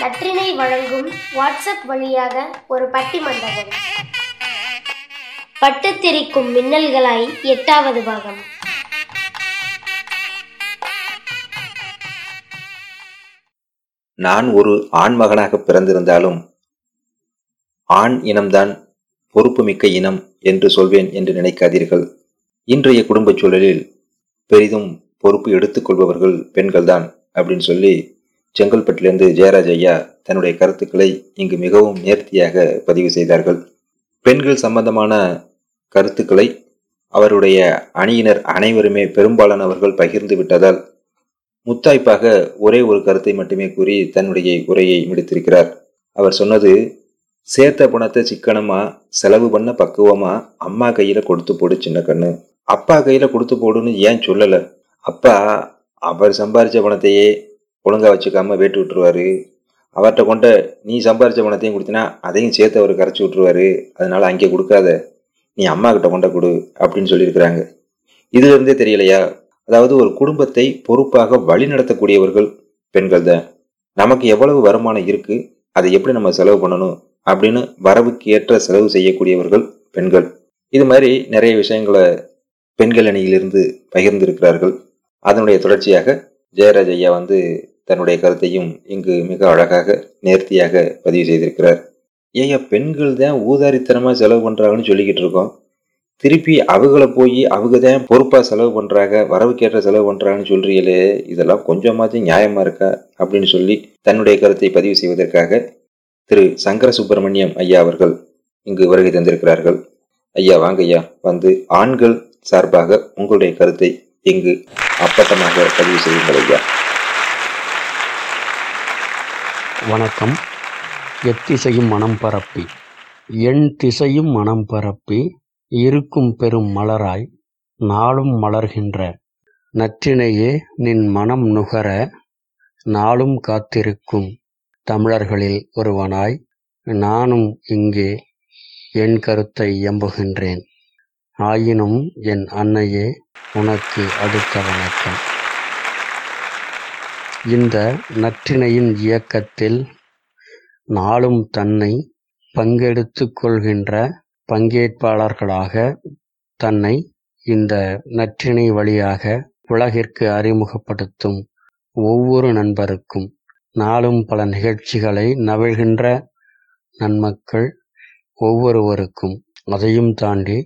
நற்றினை வழங்கும் வாட்ஸ்அப் வழியாக ஒரு பட்டிமண்டபம். பட்டுத்திரிக்கும் மின்னல்களாய் எட்டாவது பாகம். நான் ஒரு ஆண்மகனாக பிறந்திருந்தாலும் ஆண் இனம்தான் பொறுப்புமிக்க இனம் என்று சொல்வேன் என்று நினைக்காதீர்கள். இன்றைய குடும்பச் சூழலில் பெரிதும் பொறுப்பு எடுத்துக்கொள்பவர்கள் பெண்கள்தான் அப்படின்னு சொல்லி செங்கல்பட்டிலிருந்து ஜெயராஜ் ஐயா தன்னுடைய கருத்துக்களை இங்கு மிகவும் நேர்த்தியாக பதிவு செய்தார்கள். பெண்கள் சம்பந்தமான கருத்துக்களை அவருடைய அணியினர் அனைவருமே பெரும்பாலானவர்கள் பகிர்ந்து விட்டதால் முத்தாய்ப்பாக ஒரே ஒரு கருத்தை மட்டுமே கூறி தன்னுடைய உரையை முடித்திருக்கிறார். அவர் சொன்னது சேர்த்த பணத்தை சிக்கனமா செலவு பண்ண பக்குவமா அம்மா கையில கொடுத்து போடு சின்ன கண்ணு. அப்பா கையில கொடுத்து போடுன்னு ஏன் சொல்லல? அப்பா அவர் சம்பாரிச்ச பணத்தையே ஒழுங்காக வச்சுக்காமல் வேட்டு விட்டுருவாரு. அவர்கிட்ட கொண்ட நீ சம்பாரித்த பணத்தையும் கொடுத்தினா அதையும் சேர்த்து அவர் கரைச்சி விட்டுருவாரு. அதனால் அங்கே கொடுக்காத. நீ அம்மா கிட்ட கொண்ட கொடு அப்படின்னு சொல்லியிருக்கிறாங்க. இதுலேருந்தே தெரியலையா? அதாவது ஒரு குடும்பத்தை பொறுப்பாக வழி நடத்தக்கூடியவர்கள் பெண்கள் தான் நமக்கு எவ்வளவு வருமானம் இருக்குது அதை எப்படி நம்ம செலவு பண்ணணும் அப்படின்னு வரவுக்கு ஏற்ற செலவு செய்யக்கூடியவர்கள் பெண்கள். இது மாதிரி நிறைய விஷயங்களை பெண்கள் அணியிலிருந்து பகிர்ந்திருக்கிறார்கள். அதனுடைய தொடர்ச்சியாக ஜெயராஜ் ஐயா வந்து தன்னுடைய கருத்தையும் இங்கு மிக அழகாக நேர்த்தியாக பதிவு செய்திருக்கிறார். ஏயா பெண்கள் தான் ஊதாரித்தனமா செலவு பண்றாங்கன்னு சொல்லிக்கிட்டு இருக்கோம். திருப்பி அவங்கள போய் அவங்க தான் பொறுப்பா செலவு பண்றாங்க வரவுக்கேற்ற செலவு பண்றாங்கன்னு சொல்றீங்களே இதெல்லாம் கொஞ்சமாச்சும் நியாயமா இருக்கா? அப்படின்னு சொல்லி தன்னுடைய கருத்தை பதிவு செய்வதற்காக திரு சங்கர சுப்பிரமணியம் ஐயா அவர்கள் இங்கு வருகை தந்திருக்கிறார்கள். ஐயா வாங்க ஐயா வந்து ஆண்கள் சார்பாக உங்களுடைய கருத்தை இங்கு அப்பட்டமாக பதிவு செய்யுங்கள் ஐயா. வணக்கம். எத்திசையும் மனம் பரப்பி. என் திசையும் மனம் பரப்பி. இருக்கும் பெரும் மலராய் நாளும் மலர்கின்ற. நற்றினையே நின் மனம் நுகர நாளும் காத்திருக்கும். தமிழர்களில் ஒருவனாய் நானும் இங்கே என் கருத்தை எம்புகின்றேன் ஆயினும் என் அன்னையே உனக்கு அடுத்த வணக்கம். இந்த நற்றினையின் இயக்கத்தில் நாளும் தன்னை பங்கெடுத்துக் கொள்கின்ற பங்கேற்பாளர்களாக தன்னை இந்த நற்றினை வழியாக உலகிற்கு அறிமுகப்படுத்தும் ஒவ்வொரு நண்பருக்கும் நாளும் பல நிகழ்ச்சிகளை நவிழ்கின்ற நன்மக்கள் ஒவ்வொருவருக்கும். அதையும் தாண்டி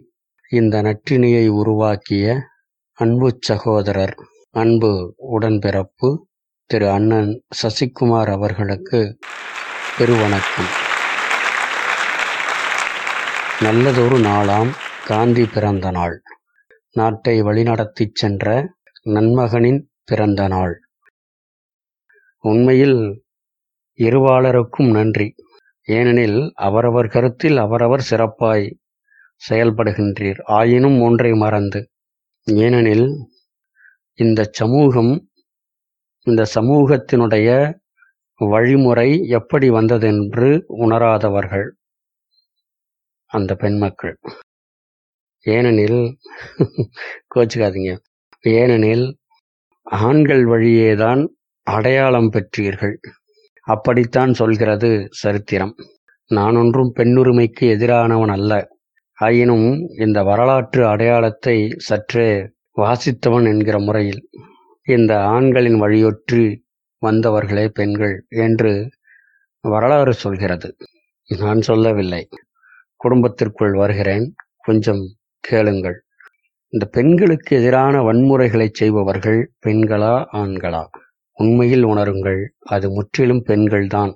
இந்த நற்றினியை உருவாக்கிய அன்பு சகோதரர் அன்பு உடன்பிறப்பு திரு அண்ணன் சசிகுமார் அவர்களுக்கு பெருவணக்கம். நல்லதொரு நாளாம் காந்தி பிறந்த நாள். நாட்டை வழிநடத்திச் சென்ற நன்மகனின் பிறந்த நாள். உண்மையில் இருவாளருக்கும் நன்றி. ஏனெனில் அவரவர் கருத்தில் அவரவர் சிறப்பாய் செயல்படுகின்றீர். ஆயினும் ஒன்றை மறந்து. ஏனெனில் இந்த சமூகம் இந்த சமூகத்தினுடைய வழிமுறை எப்படி வந்ததென்று உணராதவர்கள் அந்த பெண்மக்கள். ஏனெனில் கோச்சுக்காதீங்க. ஏனெனில் ஆண்கள் வழியேதான் அடையாளம் பெற்றீர்கள். அப்படித்தான் சொல்கிறது சரித்திரம். நான் ஒன்றும் பெண்ணுரிமைக்கு எதிரானவன் அல்ல. ஆயினும் இந்த வரலாற்று அடையாளத்தை சற்றே வாசித்தவன் என்கிற முறையில். இந்த ஆண்களின் வழியொற்றி வந்தவர்களே பெண்கள் என்று வரலாறு சொல்கிறது. நான் சொல்லவில்லை. குடும்பத்திற்குள் வருகிறேன். கொஞ்சம் கேளுங்கள். இந்த பெண்களுக்கு எதிரான வன்முறைகளை செய்பவர்கள் பெண்களா ஆண்களா? உண்மையில் உணருங்கள். அது முற்றிலும் பெண்கள்தான்.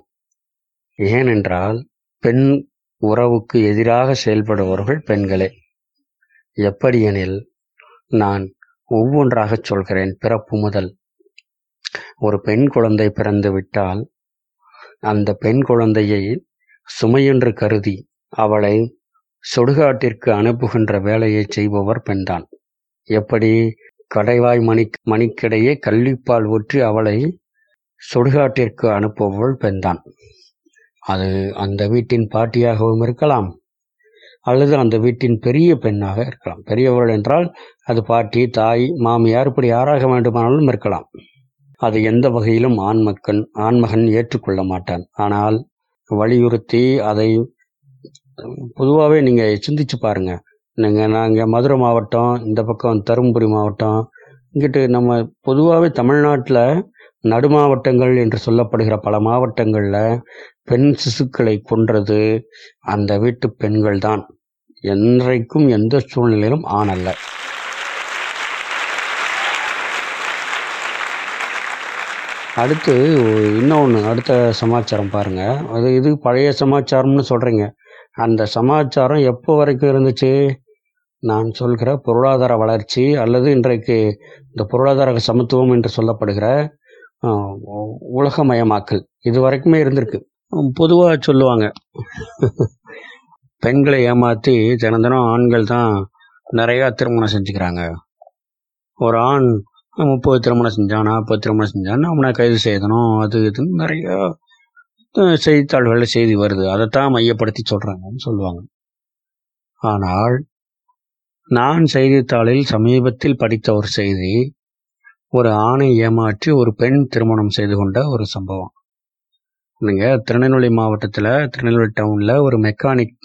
ஏனென்றால் பெண் உறவுக்கு எதிராக செயல்படுபவர்கள் பெண்களே. எப்படியெனில் நான் ஒவ்வொன்றாகச் சொல்கிறேன் பிறப்பு முதல். ஒரு பெண் குழந்தை பிறந்து விட்டால் அந்த பெண் குழந்தையை சுமையென்று கருதி அவளை சுடுகாட்டிற்கு அனுப்புகின்ற வேலையை செய்பவர் பெண்தான். எப்படி? கடைவாய் மணி மணிக்கிடையே கள்ளிப்பால் ஊற்றி அவளை சுடுகாட்டிற்கு அனுப்புபவள் பெண்தான். அது அந்த வீட்டின் பாட்டியாகவும் இருக்கலாம். அல்லது அந்த வீட்டின் பெரிய பெண்ணாக இருக்கலாம். பெரியவர்கள் என்றால் அது பாட்டி தாய் மாமியார் இப்படி யாராக வேண்டுமானாலும் இருக்கலாம். அது எந்த வகையிலும் ஆண்மக்கன் ஆண்மகன் ஏற்றுக்கொள்ள மாட்டான். ஆனால் வலியுறுத்தி அதை பொதுவாகவே நீங்கள் சிந்திச்சு பாருங்கள் நீங்கள் நாங்கள் மதுரை மாவட்டம் இந்த பக்கம் தருமபுரி மாவட்டம் இங்கிட்டு நம்ம பொதுவாகவே தமிழ்நாட்டில் நடுமாவட்டங்கள் என்று சொல்லப்படுகிற பல மாவட்டங்களில் பெண் சிசுக்களை கொன்றது அந்த வீட்டு பெண்கள் தான் என்றைக்கும் எந்த சூழ்நிலையிலும் ஆண் அல்ல. அடுத்து இன்னொன்று அடுத்த சமாச்சாரம் பாருங்கள் அது இது பழைய சமாச்சாரம்னு சொல்கிறீங்க அந்த சமாச்சாரம் எப்போ வரைக்கும் இருந்துச்சு? நான் சொல்கிற பொருளாதார வளர்ச்சி அல்லது இன்றைக்கு இந்த பொருளாதார சமத்துவம் என்று சொல்லப்படுகிற உலகமயமாக்கல். இது வரைக்குமே இருந்திருக்கு பொதுவாக சொல்லுவாங்க. பெண்களை ஏமாற்றி தினம் தினம் ஆண்கள் தான் நிறையா திருமணம் செஞ்சுக்கிறாங்க. ஒரு ஆண் முப்பது திருமணம் செஞ்சான் நாற்பது திருமணம் செஞ்சான் அவனை கைது செய்யணும் அது இதுன்னு நிறைய செய்தித்தாள்களில் செய்தி வருது. அதைத்தான் மையப்படுத்தி சொல்கிறாங்கன்னு சொல்லுவாங்க. ஆனால் நான் செய்தித்தாளில் சமீபத்தில் படித்த ஒரு செய்தி ஒரு ஆணை ஏமாற்றி ஒரு பெண் திருமணம் செய்து கொண்ட ஒரு சம்பவம். நீங்கள் திருநெல்வேலி மாவட்டத்தில் திருநெல்வேலி டவுனில் ஒரு மெக்கானிக்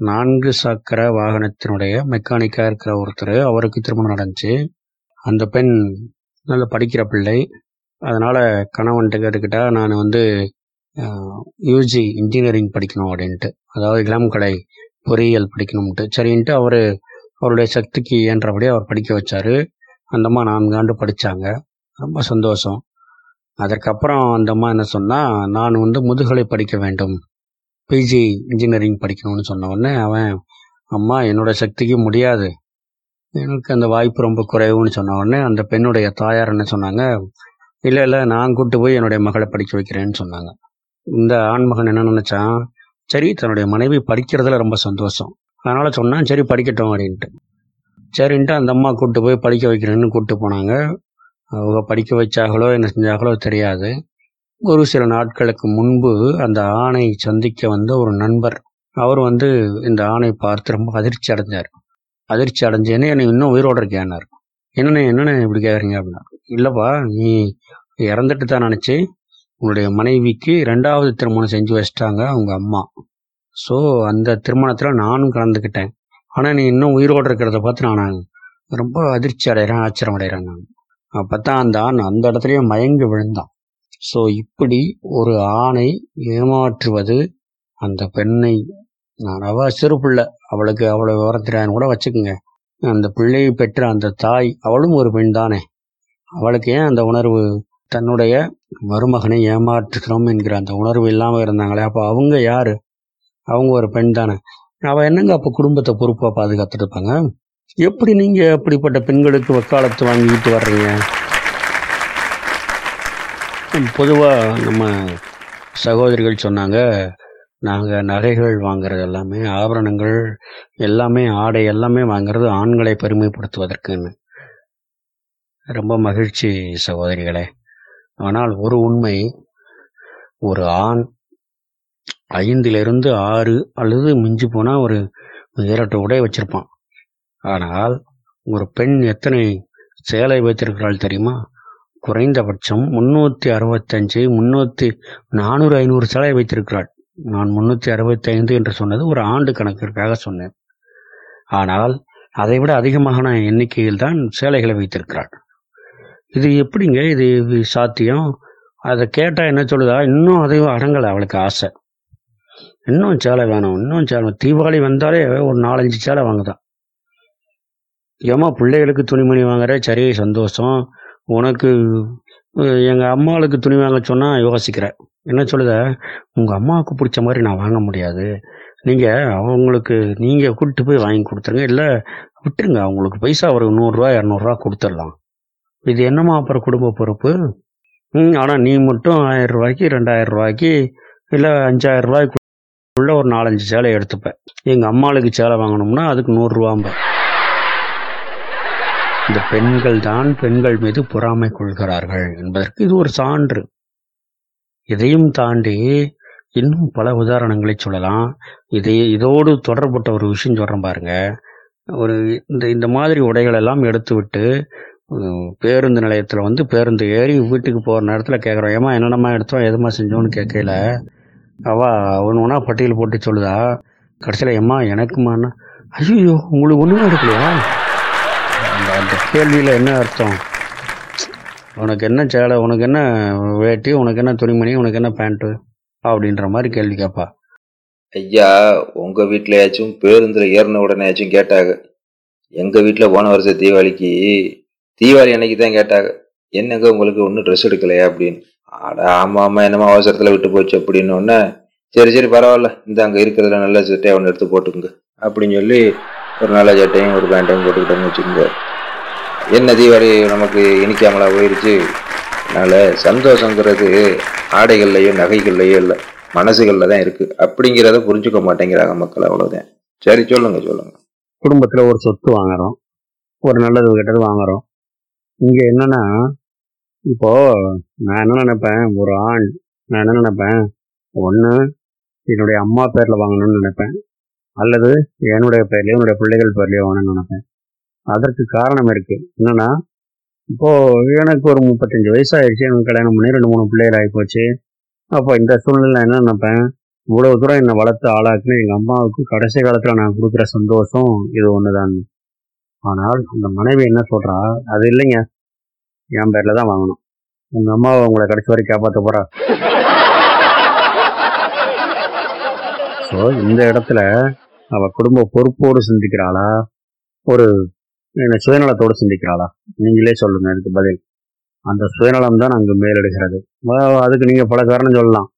நான்கு சக்கர வாகனத்தினுடைய மெக்கானிக்காக இருக்கிற ஒருத்தர் அவருக்கு திருமணம் நடந்துச்சு. அந்த பெண் நல்ல படிக்கிற பிள்ளை. அதனால் கணவன்ட்டு கேட்டுக்கிட்டால் நான் வந்து யூஜி இன்ஜினியரிங் படிக்கணும் அப்படின்ட்டு. அதாவது இளம் கலை பொறியியல் படிக்கணும்ட்டு சரின்ட்டு அவர் அவருடைய சக்திக்கு இயன்றபடி அவர் படிக்க வச்சாரு. அந்தம்மா நான்கு ஆண்டு படித்தாங்க ரொம்ப சந்தோஷம். அதற்கப்புறம் அந்தம்மா என்ன சொன்னால் நான் வந்து முதுகலை படிக்க வேண்டும். பிஜி இன்ஜினியரிங் படிக்கணும்னு சொன்ன உடனே அவன் அம்மா என்னோட சக்திக்கு முடியாது. எனக்கு அந்த வாய்ப்பு ரொம்ப குறைவுன்னு சொன்ன உடனே அந்த பெண்ணுடைய தாயார் என்ன சொன்னாங்க இல்லை இல்லை நான் கூட்டு போய் என்னுடைய மகளை படிக்க வைக்கிறேன்னு சொன்னாங்க. இந்த ஆண்மகன் என்ன நினச்சான் சரி தன்னுடைய மனைவி படிக்கிறதுல ரொம்ப சந்தோஷம். அதனால் சொன்னான் சரி படிக்கட்டும் அப்படின்ட்டு. சரின்ட்டு அந்த அம்மா கூட்டு போய் படிக்க வைக்கிறேன்னு கூப்பிட்டு போனாங்க. அவங்க படிக்க வச்சாங்களோ என்ன செஞ்சாங்களோ தெரியாது. ஒரு சில நாட்களுக்கு முன்பு அந்த ஆணை சந்திக்க வந்த ஒரு நண்பர் அவர் வந்து இந்த ஆணை பார்த்து ரொம்ப அதிர்ச்சி அடைஞ்சார். அதிர்ச்சி அடைஞ்சேன்னு என்னை இன்னும் உயிரோடு இருக்கேன்னார். என்னண்ணே என்னண்ணே இப்படி கேட்குறீங்க அப்படின்னா இல்லைப்பா நீ இறந்துட்டு தான் நினச்சி உன்னுடைய மனைவிக்கு ரெண்டாவது திருமணம் செஞ்சு வச்சிட்டாங்க அவங்க அம்மா. ஸோ அந்த திருமணத்தில் நானும் கலந்துக்கிட்டேன். ஆனால் நீ இன்னும் உயிரோடு இருக்கிறத பார்த்து நான் ரொம்ப அதிர்ச்சி அடைகிறேன் ஆச்சரியம் அடைகிறேன் நான். அப்போ தான் அந்த ஆண் அந்த இடத்துலயே மயங்கி விழுந்தான். ஸோ இப்படி ஒரு ஆணை ஏமாற்றுவது அந்த பெண்ணை நான் அவள் சிறு பிள்ளை அவளுக்கு அவளை விவரத்திறான்னு கூட வச்சுக்கோங்க. அந்த பிள்ளையை பெற்ற அந்த தாய் அவளும் ஒரு பெண் தானே. அவளுக்கு ஏன் அந்த உணர்வு? தன்னுடைய மருமகனை ஏமாற்றுகிறோம் என்கிற அந்த உணர்வு இல்லாமல் இருந்தாங்களே அப்போ அவங்க யார்? அவங்க ஒரு பெண் தானே. அவள் என்னங்க அப்போ குடும்பத்தை பொறுப்பாக பாதுகாத்துட்டு இருப்பாங்க எப்படி நீங்கள் அப்படிப்பட்ட பெண்களுக்கு வக்காலத்து வாங்கிட்டு வர்றீங்க? பொதுவாக நம்ம சகோதரிகள் சொன்னாங்க நாங்கள் நகைகள் வாங்குறது எல்லாமே ஆபரணங்கள் எல்லாமே ஆடை எல்லாமே வாங்குறது ஆண்களை பெருமைப்படுத்துவதற்குன்னு. ரொம்ப மகிழ்ச்சி சகோதரிகளே. ஆனால் ஒரு உண்மை ஒரு ஆண் ஐந்திலிருந்து ஆறு அல்லது மிஞ்சி போனால் ஒரு ஏழெட்டு உடை வச்சிருப்பான். ஆனால் ஒரு பெண் எத்தனை சேலை வைத்திருக்கிறாள் தெரியுமா? குறைந்தபட்சம் முந்நூற்றி அறுபத்தஞ்சு முன்னூற்றி நானூறு ஐநூறு சேலை வைத்திருக்கிறாள். நான் முன்னூற்றி அறுபத்தைந்து என்று சொன்னது ஒரு ஆண்டு கணக்கிற்காக சொன்னேன். ஆனால் அதைவிட அதிகமான எண்ணிக்கையில் தான் சேலைகளை வைத்திருக்கிறாள். இது எப்படிங்க? இது இது சாத்தியம்? அதை கேட்டால் என்ன சொல்லுதா? இன்னும் அதையும் அடங்கலை அவளுக்கு ஆசை. இன்னும் சேலை வேணும் இன்னும் சேலை தீபாவளி வந்தாலே ஒரு நாலஞ்சு சேலை வாங்குதான். ஏமா பிள்ளைகளுக்கு துணிமணி வாங்குற? சரி சந்தோஷம். உனக்கு எங்கள் எங்க அம்மாளுக்கு துணி வாங்க சொன்னா யோசிக்கிற. என்ன சொல்லுத? உங்க அம்மாவுக்கு பிடிச்ச மாதிரி நான் வாங்க முடியாது. நீங்க அவங்களுக்கு நீங்க கூட்டிட்டு போய் வாங்கி கொடுத்துருங்க. இல்ல விட்டுருங்க. அவங்களுக்கு பைசா ஒரு நூறுரூவா இரநூறுவா கொடுத்துடலாம். இது என்னம்மா அப்புறம் குடும்ப பொறுப்பு? ம் ஆனால் நீ மட்டும் ஆயிரம் ரூபாய்க்கு ரெண்டாயிரம் ரூபாய்க்கு இல்லை அஞ்சாயிரம் உள்ள ஒரு நாலஞ்சு சேலை எடுத்துப்பேன். எங்கள் அம்மாளுக்கு சேலை வாங்கணும்னா அதுக்கு நூறுரூவாம்ப இந்த பெண்கள் தான் பெண்கள் மீது பொறாமை கொள்கிறார்கள் என்பதற்கு இது ஒரு சான்று. இதையும் தாண்டி இன்னும் பல உதாரணங்களை சொல்லலாம். இதை இதோடு தொடர்பட்ட ஒரு விஷயம் சொல்கிறேன் பாருங்க. ஒரு இந்த இந்த மாதிரி உடைகள் எல்லாம் எடுத்து விட்டு பேருந்து நிலையத்தில் வந்து பேருந்து ஏறி வீட்டுக்கு போகிற நேரத்தில் கேட்குறோம் ஏமா என்னென்னமா எடுத்தோம்? எதுமா செஞ்சோன்னு கேட்கல அவள் ஒன்று ஒன்றா பட்டியல் போட்டு சொல்லுதா. கடைசியில் எம்மா எனக்குமாண்ணா ஐயோ உங்களுக்கு ஒன்றுமே எடுக்கலையா? அந்த அந்த கேள்வியில் என்ன அர்த்தம்? உனக்கு என்ன சேலை உனக்கு என்ன வேட்டி உனக்கு என்ன துணிமணி உனக்கு என்ன பேண்ட்டு அப்படின்ற மாதிரி கேள்வி கேட்பா ஐயா உங்கள் வீட்லயாச்சும் பேருந்தில் ஏறின உடனேயாச்சும் கேட்டாங்க. எங்கள் வீட்டில் போன வருஷம் தீபாவளிக்கு தீபாவளி அன்னைக்கு தான் கேட்டாங்க. என்னங்க உங்களுக்கு ஒன்றும் ட்ரெஸ் எடுக்கலையா? அப்படின்னு. ஆடா ஆமா ஆமா என்னமோ அவசரத்துல விட்டு போச்சு அப்படின்னு சரி சரி பரவாயில்ல. இந்த அங்க இருக்கிறதுல நல்ல சட்டையை ஒன்று எடுத்து போட்டுக்குங்க அப்படின்னு சொல்லி ஒரு நல்ல சட்டையும் ஒரு பேண்ட்டையும் போட்டுக்கிட்டோம்னு வச்சுக்கோங்க. என்ன தீபாவளி நமக்கு இனிக்காமலா போயிடுச்சு அதனால சந்தோஷங்கிறது ஆடைகள்லயோ நகைகள்லையோ இல்லை மனசுகளில் தான் இருக்கு. அப்படிங்கிறத புரிஞ்சுக்க மாட்டேங்கிறாங்க மக்கள் அவ்வளோதான் சரி சொல்லுங்க சொல்லுங்க. குடும்பத்தில் ஒரு சொத்து வாங்குறோம் ஒரு நல்லது கெட்டது வாங்குறோம். இங்கே என்னன்னா இப்போ நான் என்ன நினைப்பேன்? ஒரு ஆண் நான் என்ன நினைப்பேன்? ஒன்று என்னுடைய அம்மா பேரில் வாங்கணும்னு நினைப்பேன். அல்லது என்னுடைய பேர்லையோ என்னுடைய பிள்ளைகள் பேர்லையோ வாங்கணும்னு நினைப்பேன். அதற்கு காரணம் இருக்குது என்னென்னா இப்போ எனக்கு ஒரு முப்பத்தஞ்சு வயசாகிடுச்சு எனக்கு கல்யாணம் பண்ணி ரெண்டு மூணு பிள்ளைகள் ஆகி போச்சு அப்போ இந்த சூழ்நிலை என்ன நினைப்பேன்? இவ்வளோ தூரம் என்னை வளர்த்து ஆளாக்குன்னு எங்கள் அம்மாவுக்கு கடைசி காலத்தில் நான் கொடுக்குற சந்தோஷம் இது ஒன்று தான் ஆனால் அந்த மனைவி என்ன சொல்கிறா அது இல்லைங்க. என் பேர்ல தான் வாங்கணும். உங்க அம்மாவை உங்களை கடைசி வரைக்கும் காப்பாற்ற போறா? ஸோ இந்த இடத்துல அவ குடும்ப பொறுப்போடு சிந்திக்கிறாளா? ஒரு என்ன சுயநலத்தோடு சிந்திக்கிறாளா? நீங்களே சொல்லுங்க அதுக்கு பதில். அந்த சுயநலம் தான் அங்கு மேலிடுகிறது. அதுக்கு நீங்க பல காரணம் சொல்லலாம்.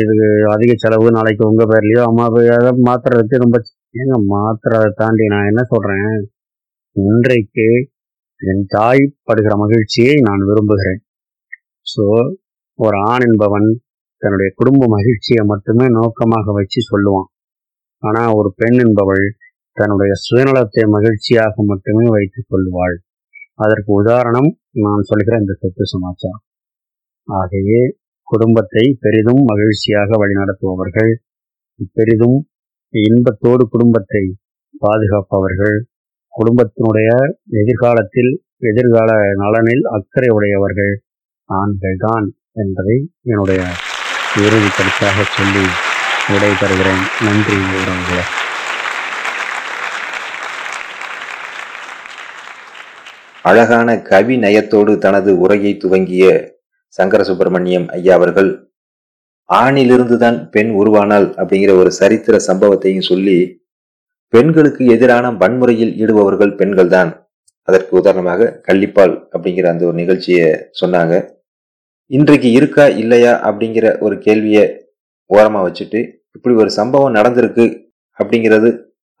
இதுக்கு அதிக செலவு நாளைக்கு உங்க பேர்லயோ அம்மா அதை மாத்துறதுக்கு ரொம்ப ஏங்க மாத்துறதை தாண்டி நான் என்ன சொல்றேன்? இன்றைக்கு என் தாய் படுகிற மகிழ்ச்சியை நான் விரும்புகிறேன். ஸோ ஒரு ஆண் என்பவன் தன்னுடைய குடும்ப மகிழ்ச்சியை மட்டுமே நோக்கமாக வச்சு சொல்லுவான். ஆனா ஒரு பெண் என்பவள் தன்னுடைய சுயநலத்தை மகிழ்ச்சியாக மட்டுமே வைத்துக் கொள்வாள். அதற்கு உதாரணம் நான் சொல்கிற இந்த சொத்து சமாச்சாரம். ஆகவே குடும்பத்தை பெரிதும் மகிழ்ச்சியாக வழிநடத்துபவர்கள் பெரிதும் இன்பத்தோடு குடும்பத்தை பாதுகாப்பவர்கள் குடும்பத்தினுடைய எதிர்காலத்தில் எதிர்கால நலனில் அக்கறை உடையவர்கள் ஆண்கள்தான் என்பதை என்னுடைய இறுதி கருத்தாக சொல்லி விடைபெறுகிறேன். நன்றி உறவுகளே அழகான கவி நயத்தோடு தனது உரையை துவங்கிய சங்கர சுப்பிரமணியம் ஐயா அவர்கள் ஆணிலிருந்துதான் பெண் உருவானாள் அப்படிங்கிற ஒரு சரித்திர சம்பவத்தையும் சொல்லி பெண்களுக்கு எதிரான வன்முறையில் ஈடுபவர்கள் பெண்கள்தான். அதற்கு உதாரணமாக கள்ளிப்பால் அப்படிங்கிற அந்த ஒரு நிகழ்ச்சியை சொன்னாங்க. இன்றைக்கு இருக்கா இல்லையா அப்படிங்கிற ஒரு கேள்வியை ஓரமாக வச்சுட்டு இப்படி ஒரு சம்பவம் நடந்திருக்கு அப்படிங்கிறது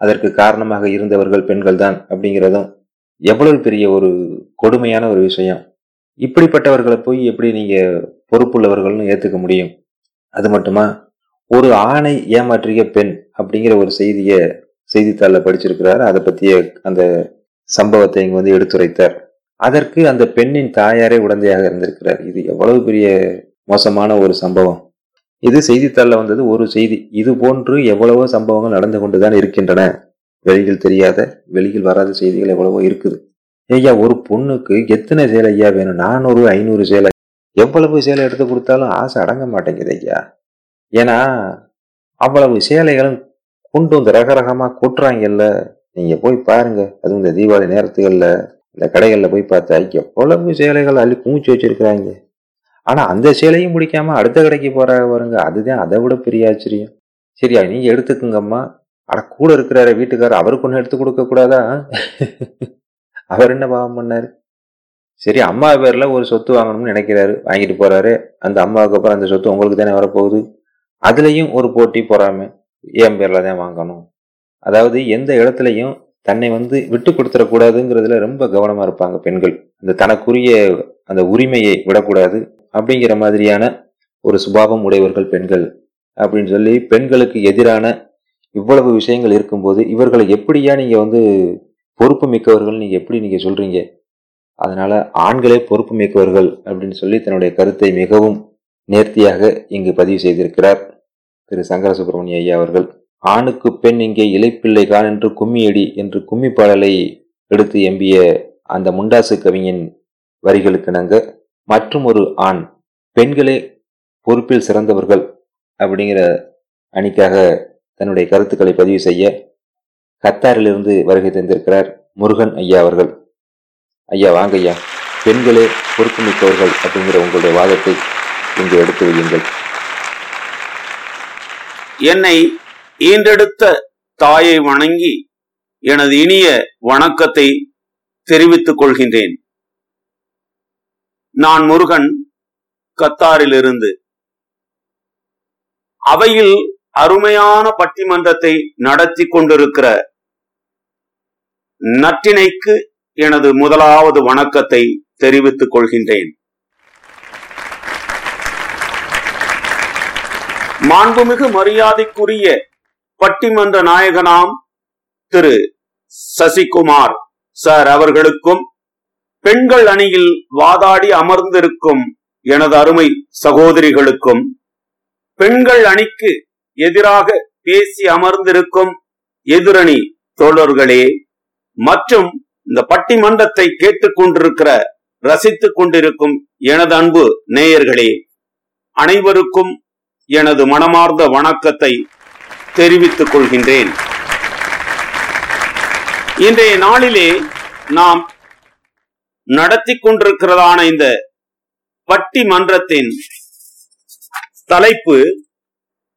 அதற்கு காரணமாக இருந்தவர்கள் பெண்கள் தான் அப்படிங்கிறதும் எவ்வளவு பெரிய ஒரு கொடுமையான ஒரு விஷயம். இப்படிப்பட்டவர்களை போய் எப்படி நீங்கள் பொறுப்புள்ளவர்கள்னு ஏற்றுக்க முடியும்? அது மட்டுமா? ஒரு ஆணை ஏமாற்றிய பெண் அப்படிங்கிற ஒரு செய்தியை செய்தித்தாளில் படிச்சிருக்கிறார். அதை பற்றிய அந்த சம்பவத்தை இங்க வந்து எடுத்துரைத்தார். அதற்கு அந்த பெண்ணின் தாயாரே உடந்தையாக இருந்திருக்கிறார். இது எவ்வளவு பெரிய மோசமான ஒரு சம்பவம். இது செய்தித்தாளில் வந்தது ஒரு செய்தி. இது போன்று எவ்வளவோ சம்பவங்கள் நடந்து கொண்டுதான் இருக்கின்றன. வெளியில் தெரியாத வெளியில் வராத செய்திகள் எவ்வளவோ இருக்குது. ஐயா ஒரு பொண்ணுக்கு எத்தனை சேலை ஐயா வேணும்? நானூறு ஐநூறு சேலை. எவ்வளவு சேலை எடுத்து கொடுத்தாலும் ஆசை அடங்க மாட்டேங்குது ஐயா. ஏன்னா அவ்வளவு சேலைகளும் கொண்டு வந்து ரகரகமாக கொட்டுறாங்கல்ல நீங்கள் போய் பாருங்க. அதுவும் இந்த தீபாவளி நேரத்துகளில் இந்த கடைகளில் போய் பார்த்தா எவ்வளவு சேலைகள் அள்ளி குமிச்சு வச்சுருக்கிறாங்க. ஆனால் அந்த சேலையும் முடிக்காமல் அடுத்த கடைக்கு போகிறாங்க பாருங்க அதுதான் அதை விட பெரிய ஆச்சரியம். சரியா நீங்கள் எடுத்துக்குங்கம்மா. ஆனால் கூட இருக்கிறார வீட்டுக்காரர் அவருக்கு ஒன்று எடுத்து கொடுக்கக்கூடாதா அவர் என்ன பாவம் பண்ணார்? சரி அம்மா பேரில் ஒரு சொத்து வாங்கணும்னு நினைக்கிறாரு வாங்கிட்டு போகிறாரு அந்த அம்மாவுக்கு அப்புறம் அந்த சொத்து உங்களுக்கு தானே வரப்போகுது? அதுலேயும் ஒரு போட்டி பொறாமை. என் பேரில் தான் வாங்கணும்? அதாவது எந்த இடத்துலையும் தன்னை வந்து விட்டு கொடுத்துடக்கூடாதுங்கிறதுல ரொம்ப கவனமாக இருப்பாங்க பெண்கள். அந்த தனக்குரிய அந்த உரிமையை விடக்கூடாது அப்படிங்கிற மாதிரியான ஒரு சுபாவம் உடையவர்கள் பெண்கள் அப்படின்னு சொல்லி பெண்களுக்கு எதிரான இவ்வளவு விஷயங்கள் இருக்கும்போது இவர்களை எப்படியா நீங்கள் வந்து பொறுப்பு மிக்கவர்கள் நீங்கள் எப்படி நீங்கள் சொல்கிறீங்க அதனால் ஆண்களே பொறுப்பு மிக்கவர்கள் அப்படின்னு சொல்லி தன்னுடைய கருத்தை மிகவும் நேர்த்தியாக இங்கு பதிவு செய்திருக்கிறார். திரு சங்கர சுப்பிரமணிய ஐயா அவர்கள் ஆணுக்கு பெண் இங்கே இலைப்பிள்ளைகான் என்று கும்மியடி என்று கும்மி பாடலை எடுத்து எம்பிய அந்த முண்டாசு கவிஞன் வரிகளுக்கு நங்க மற்றும் ஒரு ஆண் பெண்களே பொறுப்பில் சிறந்தவர்கள் அப்படிங்கிற அணிக்காக தன்னுடைய கருத்துக்களை பதிவு செய்ய கத்தாரிலிருந்து வருகை தந்திருக்கிறார் முருகன் ஐயா அவர்கள். ஐயா வாங்க ஐயா பெண்களே பொறுப்புமிக்கவர்கள் அப்படிங்கிற உங்களுடைய வாதத்தை இங்கு எடுத்து வையுங்கள். என்னை ஈன்றெடுத்த தாயை வணங்கி எனது இனிய வணக்கத்தை தெரிவித்துக் கொள்கின்றேன். நான் முருகன் கத்தாரிலிருந்து. அவையில் அருமையான பட்டிமன்றத்தை நடத்தி கொண்டிருக்கிற நற்றினைக்கு எனது முதலாவது வணக்கத்தை தெரிவித்துக் கொள்கின்றேன். மாண்புமிகு மரியாதைக்குரிய பட்டிமன்ற நாயகனாம் திரு சசிகுமார் சார் அவர்களுக்கும் பெண்கள் அணியில் வாதாடி அமர்ந்திருக்கும் எனது அருமை சகோதரிகளுக்கும் பெண்கள் அணிக்கு எதிராக பேசி அமர்ந்திருக்கும் எதிரணி தோழர்களே மற்றும் இந்த பட்டிமன்றத்தை கேட்டுக்கொண்டிருக்கிற ரசித்துக் கொண்டிருக்கும் எனது அன்பு நேயர்களே அனைவருக்கும் எனது மனமார்ந்த வணக்கத்தை தெரிவித்துக் கொள்கின்றேன். இன்றைய நாளிலே நாம் நடத்தி கொண்டிருக்கிறதான இந்த பட்டி மன்றத்தின் தலைப்பு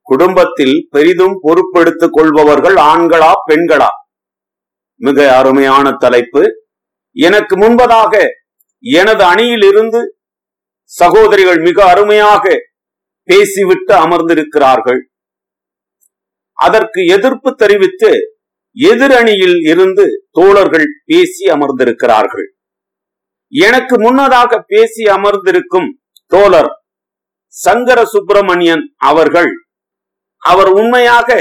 குடும்பத்தில் பெரிதும் பொறுப்பெடுத்துக் கொள்பவர்கள் ஆண்களா பெண்களா? மிக அருமையான தலைப்பு. எனக்கு முன்பதாக எனது அணியில் இருந்து சகோதரிகள் மிக அருமையாக பேசிவிட்டு அமர்ந்திருக்கிறார்கள். அதற்கு எதிர்ப்பு தெரிவித்து எதிரணியில் இருந்து தோழர்கள் பேசி அமர்ந்திருக்கிறார்கள். எனக்கு முன்னதாக பேசி அமர்ந்திருக்கும் தோழர் சங்கர சுப்பிரமணியன் அவர்கள் அவர் உண்மையாக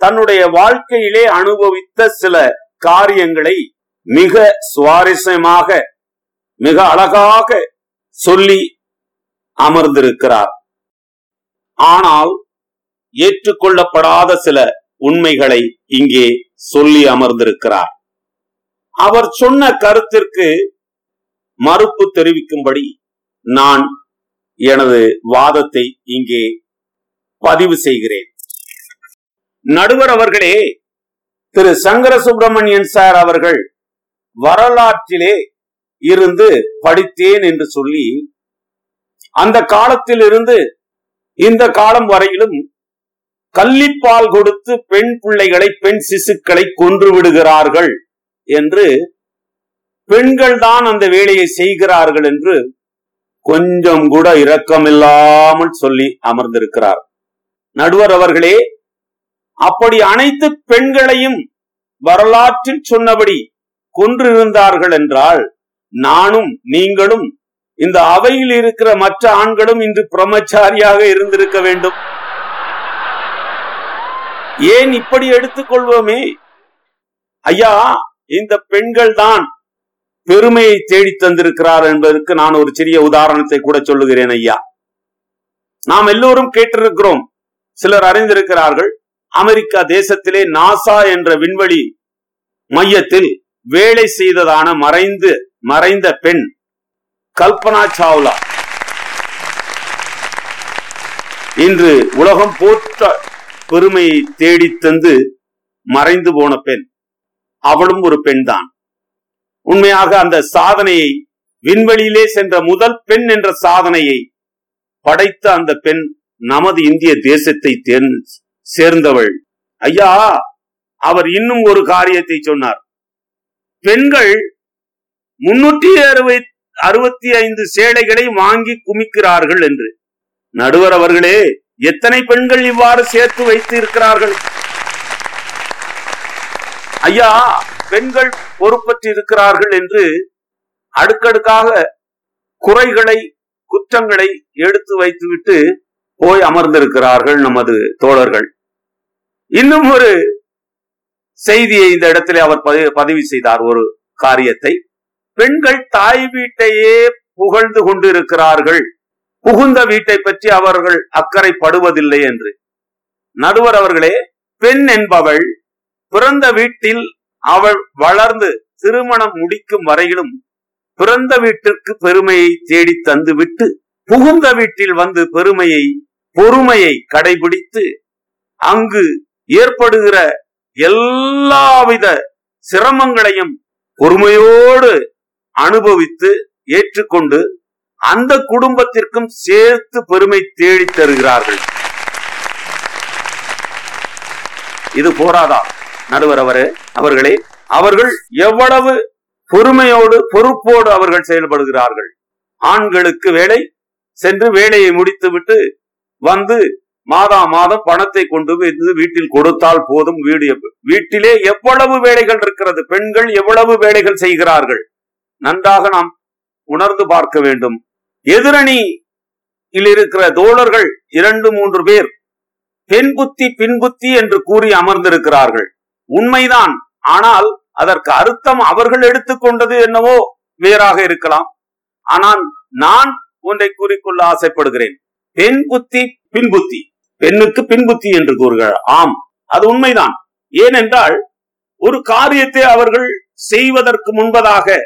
தன்னுடைய வாழ்க்கையிலே அனுபவித்த சில காரியங்களை மிக சுவாரஸ்யமாக மிக அழகாக சொல்லி அமர்ந்திருக்கிறார். ஆனால் ஏற்றுக்கொள்ளப்படாத சில உண்மைகளை இங்கே சொல்லி அமர்ந்திருக்கிறார். அவர் சொன்ன கருத்திற்கு மறுப்பு தெரிவிக்கும்படி நான் எனது வாதத்தை இங்கே பதிவு செய்கிறேன். நடுவர் அவர்களே திரு சங்கர சுப்பிரமணியன் சார் அவர்கள் வரலாற்றிலே இருந்து படித்தேன் என்று சொல்லி அந்த காலத்தில் இருந்து இந்த காலம் வரையிலும் கள்ளிப்பால் கொடுத்து பெண் பிள்ளைகளை பெண் சிசுக்களை கொன்று விடுகிறார்கள் என்று பெண்கள் தான் அந்த வேலையை செய்கிறார்கள் என்று கொஞ்சம் கூட இரக்கமில்லாமல் சொல்லி அமர்ந்திருக்கிறார். நடுவர் அவர்களே அப்படி அனைத்து பெண்களையும் வரலாற்றில் சொன்னபடி கொன்றிருந்தார்கள் என்றால் நானும் நீங்களும் இந்த அவையில் இருக்கிற மற்ற ஆண்களும் இன்று பிரம்மச்சாரியாக இருந்திருக்க வேண்டும். ஏன் இப்படி எடுத்துக்கொள்வோமே? ஐயா இந்த பெண்கள் தான் பெருமையை தேடி தந்திருக்கிறார் என்பதற்கு நான் ஒரு சிறிய உதாரணத்தை கூட சொல்லுகிறேன் ஐயா. நாம் எல்லோரும் கேட்டிருக்கிறோம் சிலர் அறிந்திருக்கிறார்கள் அமெரிக்கா தேசத்திலே நாசா என்ற விண்வெளி மையத்தில் வேலை செய்ததான மறைந்து மறைந்த பெண் கல்பனா சாவ்லா. இன்று உலகம் போற்ற பெருமையை தேடி தந்து மறைந்து போன பெண். அவளும் ஒரு பெண் தான் உண்மையாக அந்த சாதனையை விண்வெளியிலே சென்ற முதல் பெண் என்ற சாதனையை படைத்த அந்த பெண் நமது இந்திய தேசத்தை சேர்ந்தவள். ஐயா அவர் இன்னும் ஒரு காரியத்தை சொன்னார். பெண்கள் முன்னூற்றி அறுபத்தி அறுபத்தி ஐந்து சேலைகளை வாங்கி குமிக்கிறார்கள் என்று. நடுவர் அவர்களே எத்தனை பெண்கள் இவ்வாறு சேர்த்து வைத்து இருக்கிறார்கள் ஐயா பெண்கள் பொறுப்பற்று இருக்கிறார்கள் என்று அடுக்கடுக்காக குறைகளை குற்றங்களை எடுத்து வைத்துவிட்டு போய் அமர்ந்திருக்கிறார்கள் நமது தோழர்கள். இன்னும் ஒரு செய்தியை இந்த இடத்திலே அவர் பதிவு செய்தார் ஒரு காரியத்தை. பெண்கள் தாய் வீட்டையே புகழ்ந்து கொண்டிருக்கிறார்கள். புகுந்த வீட்டை பற்றி அவர்கள் அக்கறைப்படுவதில்லை என்று. நடுவர் அவர்களே பெண் என்பவள் பிறந்த வீட்டில் அவள் வளர்ந்து திருமணம் முடிக்கும் வரையிலும் பிறந்த வீட்டிற்கு பெருமையை தேடி தந்து விட்டு புகுந்த வீட்டில் வந்து பெருமையை பொறுமையை கடைபிடித்து அங்கு ஏற்படுகிற எல்லாவித சிரமங்களையும் பொறுமையோடு அனுபவித்து ஏற்றுக்கொண்டு அந்த குடும்பத்திற்கும் சேர்த்து பெருமை தேடி தருகிறார்கள். இது போராதா? நடுவர் அவரே அவர்களே அவர்கள் எவ்வளவு பொறுமையோடு பொறுப்போடு அவர்கள் செயல்படுகிறார்கள். ஆண்களுக்கு வேலை சென்று வேலையை முடித்துவிட்டு வந்து மாதா மாதம் பணத்தை கொண்டு வந்து வீட்டில் கொடுத்தால் போதும். வீடு வீட்டிலே எவ்வளவு வேலைகள் இருக்கிறது? பெண்கள் எவ்வளவு வேலைகள் செய்கிறார்கள்? நன்றாக நாம் உணர்ந்து பார்க்க வேண்டும். எதிரணியில் இருக்கிற தோழர்கள் இரண்டு மூன்று பேர் பெண் பின்புத்தி என்று கூறி அமர்ந்திருக்கிறார்கள். உண்மைதான். ஆனால் அதற்கு அர்த்தம் அவர்கள் எடுத்துக்கொண்டது என்னவோ வேறாக இருக்கலாம். ஆனால் நான் ஒன்றை கூறிக்கொள்ள ஆசைப்படுகிறேன். பெண் புத்தி பின்புத்தி பெண்ணுக்கு பின்புத்தி என்று கூறுகிறார். ஆம் அது உண்மைதான். ஏனென்றால் ஒரு காரியத்தை அவர்கள் செய்வதற்கு முன்பதாக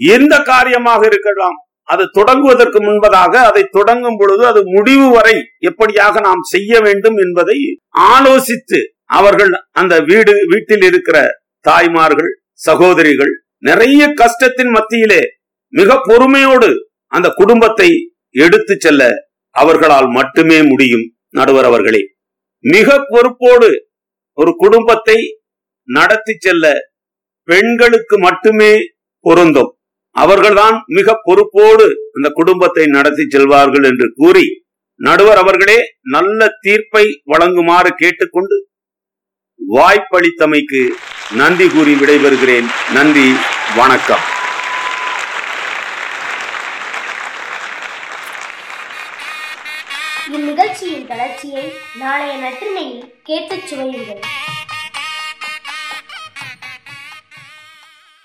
எந்த காரியமாக இருக்கலாம் அது தொடங்குவதற்கு முன்பதாக அதை தொடங்கும் பொழுது அது முடிவு வரை எப்படியாக நாம் செய்ய வேண்டும் என்பதை ஆலோசித்து அவர்கள் அந்த வீடு வீட்டில் இருக்கிற தாய்மார்கள் சகோதரிகள் நிறைய கஷ்டத்தின் மத்தியிலே மிக பொறுமையோடு அந்த குடும்பத்தை எடுத்து செல்ல அவர்களால் மட்டுமே முடியும் நடுவர் அவர்களே. மிக பொறுப்போடு ஒரு குடும்பத்தை நடத்தி செல்ல பெண்களுக்கு மட்டுமே பொருந்தும். அவர்கள்தான் மிக பொறுப்போடு அந்த குடும்பத்தை நடத்தி செல்வார்கள் என்று கூறி நடுவர் அவர்களே நல்ல தீர்ப்பை வழங்குமாறு கேட்டுக்கொண்டு வாய்ப்பளித்தமைக்கு நன்றி கூறி விடைபெறுகிறேன். நன்றி வணக்கம். இந்நிகழ்ச்சியின் தொடர்ச்சியை நாளைய நற்றினையில் கேட்டுச் சுவையுங்கள்.